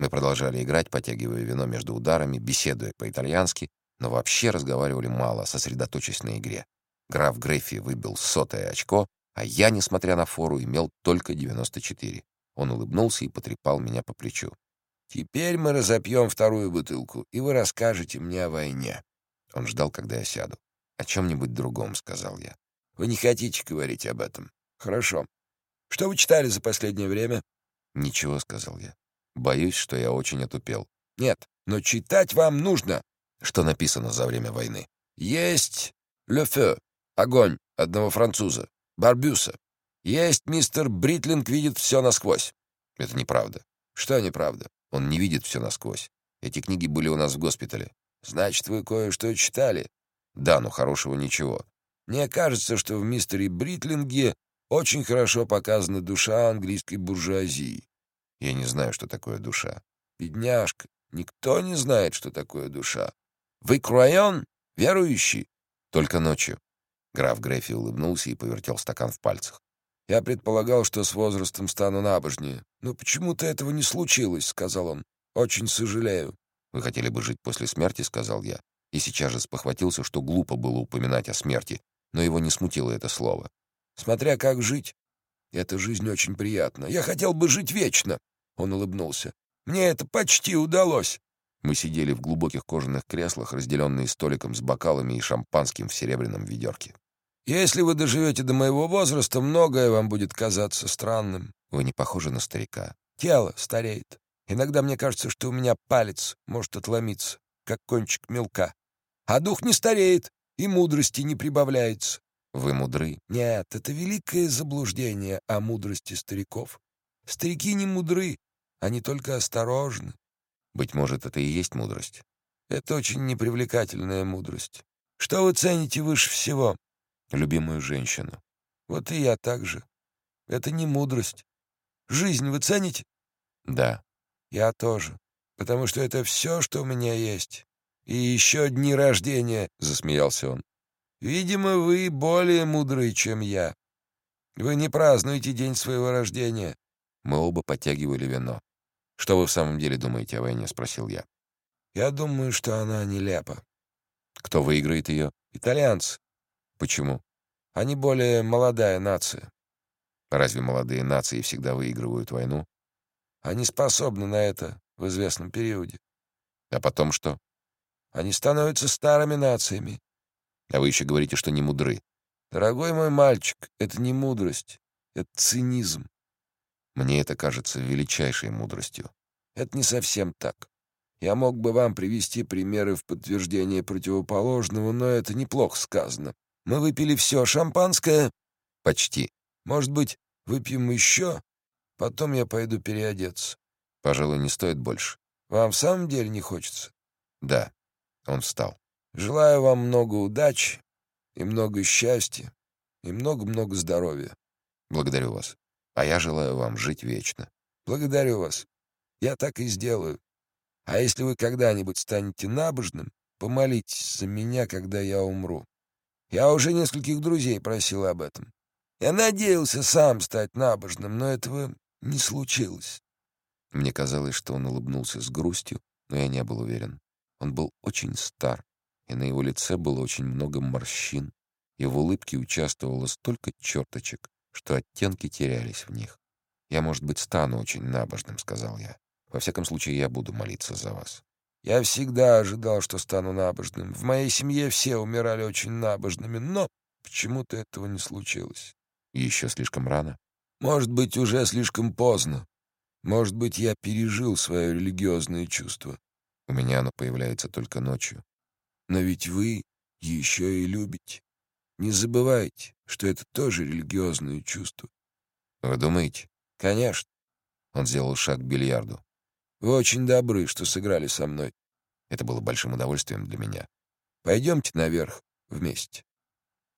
Мы продолжали играть, потягивая вино между ударами, беседуя по-итальянски, но вообще разговаривали мало, сосредоточившись на игре. Граф Грейфи выбил сотое очко, а я, несмотря на фору, имел только 94. Он улыбнулся и потрепал меня по плечу. «Теперь мы разопьем вторую бутылку, и вы расскажете мне о войне». Он ждал, когда я сяду. «О чем-нибудь другом», — сказал я. «Вы не хотите говорить об этом? Хорошо. Что вы читали за последнее время?» «Ничего», — сказал я. Боюсь, что я очень отупел. Нет, но читать вам нужно. Что написано за время войны? Есть «Le Feu» — огонь одного француза, Барбюса. Есть мистер Бритлинг видит все насквозь. Это неправда. Что неправда? Он не видит все насквозь. Эти книги были у нас в госпитале. Значит, вы кое-что читали? Да, но хорошего ничего. Мне кажется, что в мистере Бритлинге очень хорошо показана душа английской буржуазии. Я не знаю, что такое душа. Бедняжка, никто не знает, что такое душа. Вы Круайон? Верующий? Только ночью. Граф Грефи улыбнулся и повертел стакан в пальцах. «Я предполагал, что с возрастом стану набожнее. Но почему-то этого не случилось», — сказал он. «Очень сожалею». «Вы хотели бы жить после смерти», — сказал я. И сейчас же спохватился, что глупо было упоминать о смерти, но его не смутило это слово. «Смотря как жить. Эта жизнь очень приятна. Я хотел бы жить вечно. Он улыбнулся. «Мне это почти удалось!» Мы сидели в глубоких кожаных креслах, разделенные столиком с бокалами и шампанским в серебряном ведерке. «Если вы доживете до моего возраста, многое вам будет казаться странным». «Вы не похожи на старика». «Тело стареет. Иногда мне кажется, что у меня палец может отломиться, как кончик мелка. А дух не стареет, и мудрости не прибавляется». «Вы мудры?» «Нет, это великое заблуждение о мудрости стариков. Старики не мудры, они только осторожны. Быть может, это и есть мудрость. Это очень непривлекательная мудрость. Что вы цените выше всего? Любимую женщину. Вот и я так же. Это не мудрость. Жизнь вы цените? Да. Я тоже. Потому что это все, что у меня есть. И еще дни рождения, — засмеялся он. Видимо, вы более мудрые, чем я. Вы не празднуете день своего рождения. Мы оба подтягивали вино. «Что вы в самом деле думаете о войне?» — спросил я. «Я думаю, что она нелепа». «Кто выиграет ее?» «Итальянцы». «Почему?» «Они более молодая нация». «Разве молодые нации всегда выигрывают войну?» «Они способны на это в известном периоде». «А потом что?» «Они становятся старыми нациями». «А вы еще говорите, что не мудры». «Дорогой мой мальчик, это не мудрость, это цинизм. Мне это кажется величайшей мудростью. Это не совсем так. Я мог бы вам привести примеры в подтверждение противоположного, но это неплохо сказано. Мы выпили все шампанское? Почти. Может быть, выпьем еще? Потом я пойду переодеться. Пожалуй, не стоит больше. Вам в самом деле не хочется? Да. Он встал. Желаю вам много удачи и много счастья и много-много здоровья. Благодарю вас. А я желаю вам жить вечно. Благодарю вас. Я так и сделаю. А если вы когда-нибудь станете набожным, помолитесь за меня, когда я умру. Я уже нескольких друзей просил об этом. Я надеялся сам стать набожным, но этого не случилось. Мне казалось, что он улыбнулся с грустью, но я не был уверен. Он был очень стар, и на его лице было очень много морщин, и в улыбке участвовало столько черточек, что оттенки терялись в них. «Я, может быть, стану очень набожным», — сказал я. «Во всяком случае, я буду молиться за вас». «Я всегда ожидал, что стану набожным. В моей семье все умирали очень набожными, но почему-то этого не случилось». еще слишком рано?» «Может быть, уже слишком поздно. Может быть, я пережил свое религиозное чувство». «У меня оно появляется только ночью». «Но ведь вы еще и любите». Не забывайте, что это тоже религиозное чувство. Вы думаете? Конечно. Он сделал шаг к бильярду. Вы очень добры, что сыграли со мной. Это было большим удовольствием для меня. Пойдемте наверх вместе.